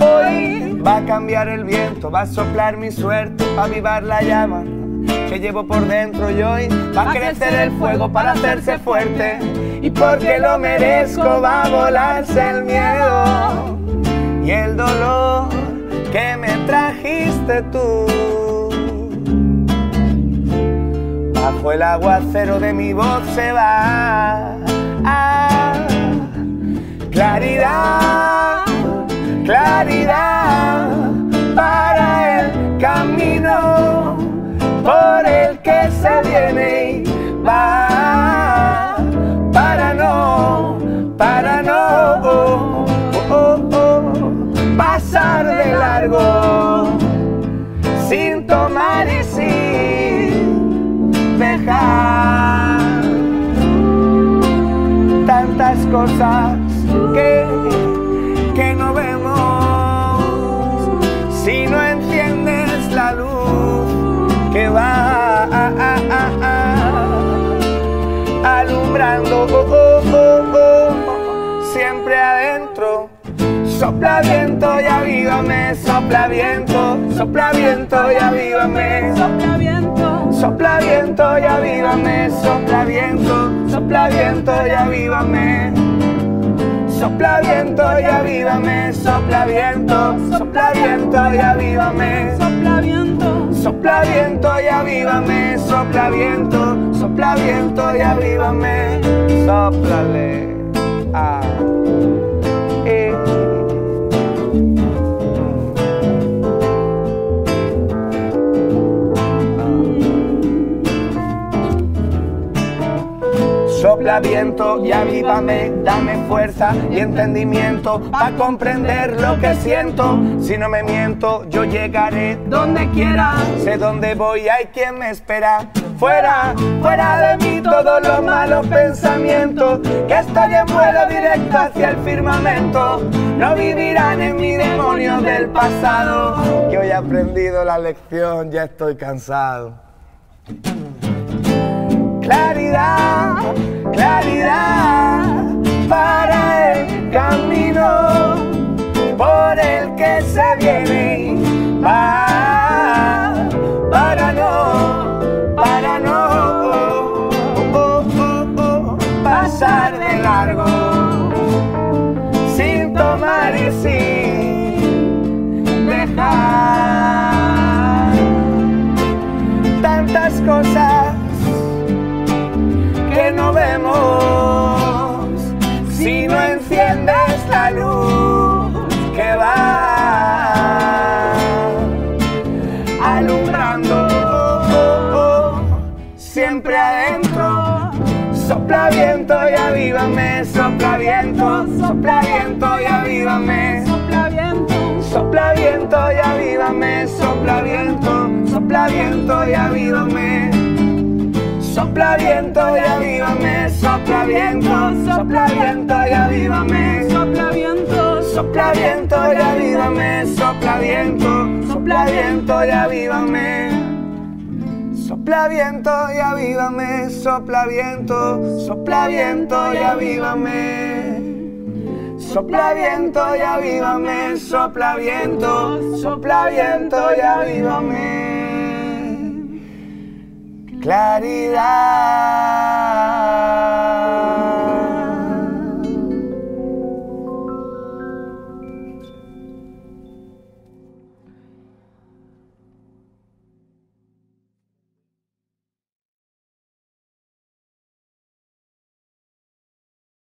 Hoy va a cambiar el viento, va a soplar mi suerte, va a avivar la llama que llevo por dentro y hoy va a crecer el fuego para hacerse fuerte. Y porque lo merezco va a volarse el miedo. Y el dolor que me trajiste tú. Bajo el aguacero de mi voz se va. Ah, claridad, claridad cosas que, que no vemos si no enciendes la luz que va alumbrando oh, oh, oh, oh, siempre adentro. Sopla viento y avívame, sopla viento, sopla viento y avívame, Sopla viento, sopla viento y avívame, sopla viento, sopla viento y avívame. Sopla viento y avívame, sopla viento, sopla viento y avívame. sopla viento, Sopla viento y avívame, sopla viento, sopla viento y avívame. Sóplale. Sopla viento y avívame, dame fuerza y entendimiento para comprender lo que siento. Si no me miento, yo llegaré donde quiera. Sé dónde voy, hay quien me espera. Fuera, fuera de mí todos los malos pensamientos. Que estoy en vuelo directo hacia el firmamento. No vivirán en mi demonio del pasado. Que hoy he aprendido la lección, ya estoy cansado. Se viene va para no, para no oh, oh, oh, oh, pasar de largo sin tomar y sin dejar tantas cosas que no vemos. Si no enciendes la luz Sopla viento y avívame, sopla viento, sopla viento y avívame. sopla viento, Sopla viento y avívame, sopla viento, sopla viento y avívame. Sopla viento y avívame, sopla viento, sopla viento y avívame. sopla viento, Sopla viento y avívame, sopla viento, sopla viento y avívame. Sopla viento y avívame, sopla viento, sopla viento y avívame. Sopla viento y avívame, sopla viento, sopla viento y avívame. Claridad.